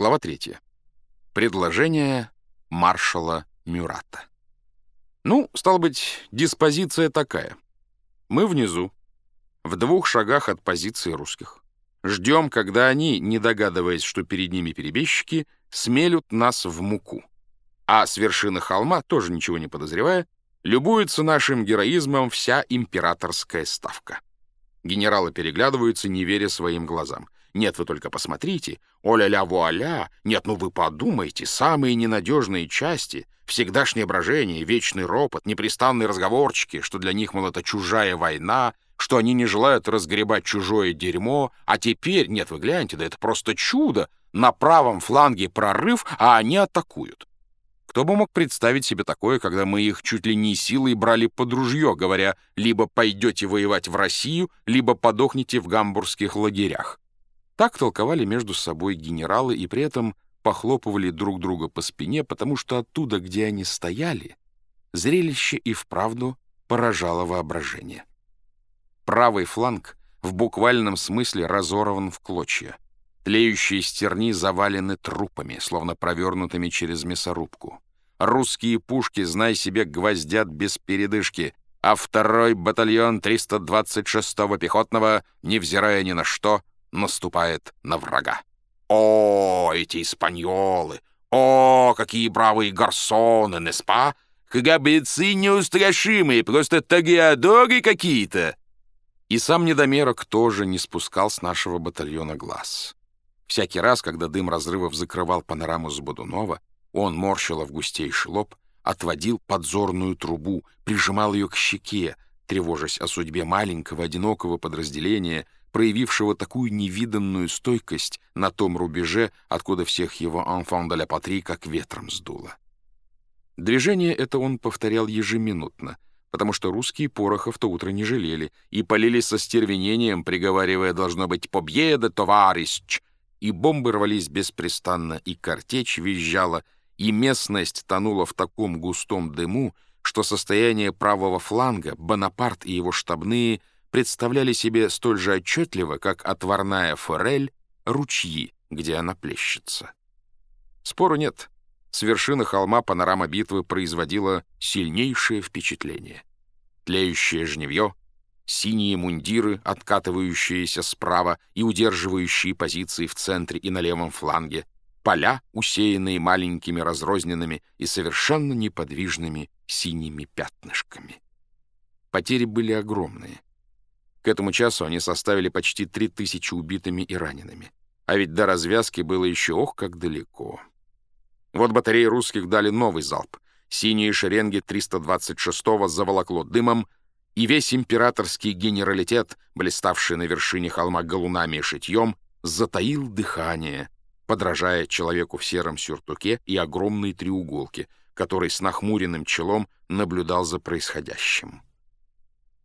Глава 3. Предложение маршала Мюрата. Ну, стало быть, диспозиция такая. Мы внизу, в двух шагах от позиции русских. Ждем, когда они, не догадываясь, что перед ними перебежчики, смелют нас в муку. А с вершины холма, тоже ничего не подозревая, любуется нашим героизмом вся императорская ставка. Генералы переглядываются, не веря своим глазам. Нет, вы только посмотрите. Оля-ля вуаля. Нет, ну вы подумайте. Самые ненадежные части, всегдашнее брожение, вечный ропот, непрестанные разговорчики, что для них, мол, это чужая война, что они не желают разгребать чужое дерьмо, а теперь, нет, вы гляньте, да это просто чудо, на правом фланге прорыв, а они атакуют. Кто бы мог представить себе такое, когда мы их чуть ли не силой брали под ружье, говоря, либо пойдете воевать в Россию, либо подохнете в гамбургских лагерях. Так толковали между собой генералы и при этом похлопывали друг друга по спине, потому что оттуда, где они стояли, зрелище и вправду поражало воображение. Правый фланг в буквальном смысле разорван в клочья. Тлеющие стерни завалены трупами, словно провернутыми через мясорубку. Русские пушки, знай себе, гвоздят без передышки, а второй батальон 326-го пехотного, невзирая ни на что, наступает на врага. О, эти испаньолы! О, какие бравые гарсоны, не спа? Храбрецы неустрашимые, просто тагиадоры какие-то! И сам недомерок тоже не спускал с нашего батальона глаз. Всякий раз, когда дым разрывов закрывал панораму с Бодунова, он морщил в густейший лоб, отводил подзорную трубу, прижимал ее к щеке, тревожась о судьбе маленького, одинокого подразделения, проявившего такую невиданную стойкость на том рубеже, откуда всех его «enfant de la patrie» как ветром сдуло. Движение это он повторял ежеминутно — потому что русские пороха в то утро не жалели и полили со стервенением, приговаривая «должно быть победа, товарищ!» И бомбы рвались беспрестанно, и картечь визжала, и местность тонула в таком густом дыму, что состояние правого фланга, Бонапарт и его штабные представляли себе столь же отчетливо, как отварная форель, ручьи, где она плещется. Спору нет. С вершины холма панорама битвы производила сильнейшее впечатление. Тлеющее жневье, синие мундиры, откатывающиеся справа и удерживающие позиции в центре и на левом фланге, поля, усеянные маленькими разрозненными и совершенно неподвижными синими пятнышками. Потери были огромные. К этому часу они составили почти три тысячи убитыми и ранеными. А ведь до развязки было еще ох как далеко. Вот батареи русских дали новый залп. Синие шеренги 326-го заволокло дымом, и весь императорский генералитет, блиставший на вершине холма галунами и шитьем, затаил дыхание, подражая человеку в сером сюртуке и огромной треуголке, который с нахмуренным челом наблюдал за происходящим.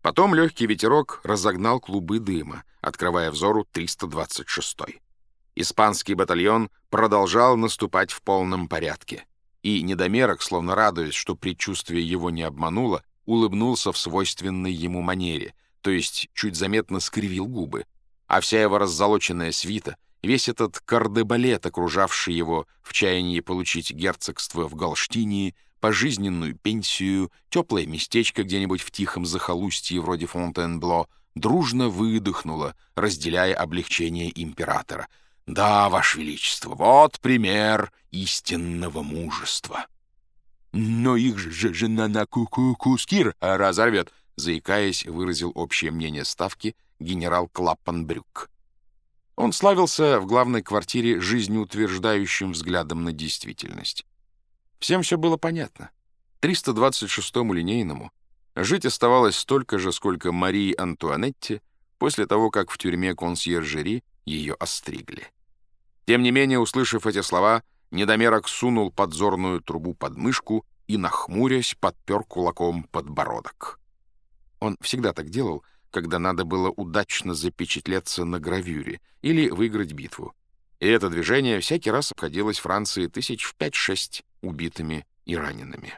Потом легкий ветерок разогнал клубы дыма, открывая взору 326-й. Испанский батальон продолжал наступать в полном порядке. И недомерок, словно радуясь, что предчувствие его не обмануло, улыбнулся в свойственной ему манере, то есть чуть заметно скривил губы. А вся его раззолоченная свита, весь этот кардебалет, окружавший его в чаянии получить герцогство в Галштинии, пожизненную пенсию, теплое местечко где-нибудь в тихом захолустье вроде Фонтенбло, дружно выдохнуло, разделяя облегчение императора — да, Ваше Величество, вот пример истинного мужества. Но их же жена на ку-ку куски разорвет, заикаясь, выразил общее мнение ставки генерал Клаппенбрюк. Он славился в главной квартире жизнеутверждающим взглядом на действительность. Всем все было понятно. 326-му линейному жить оставалось столько же, сколько Марии Антуанетте после того, как в тюрьме консьержери ее остригли. Тем не менее, услышав эти слова, недомерок сунул подзорную трубу под мышку и, нахмурясь, подпер кулаком подбородок. Он всегда так делал, когда надо было удачно запечатлеться на гравюре или выиграть битву. И это движение всякий раз обходилось Франции тысяч в пять-шесть убитыми и ранеными.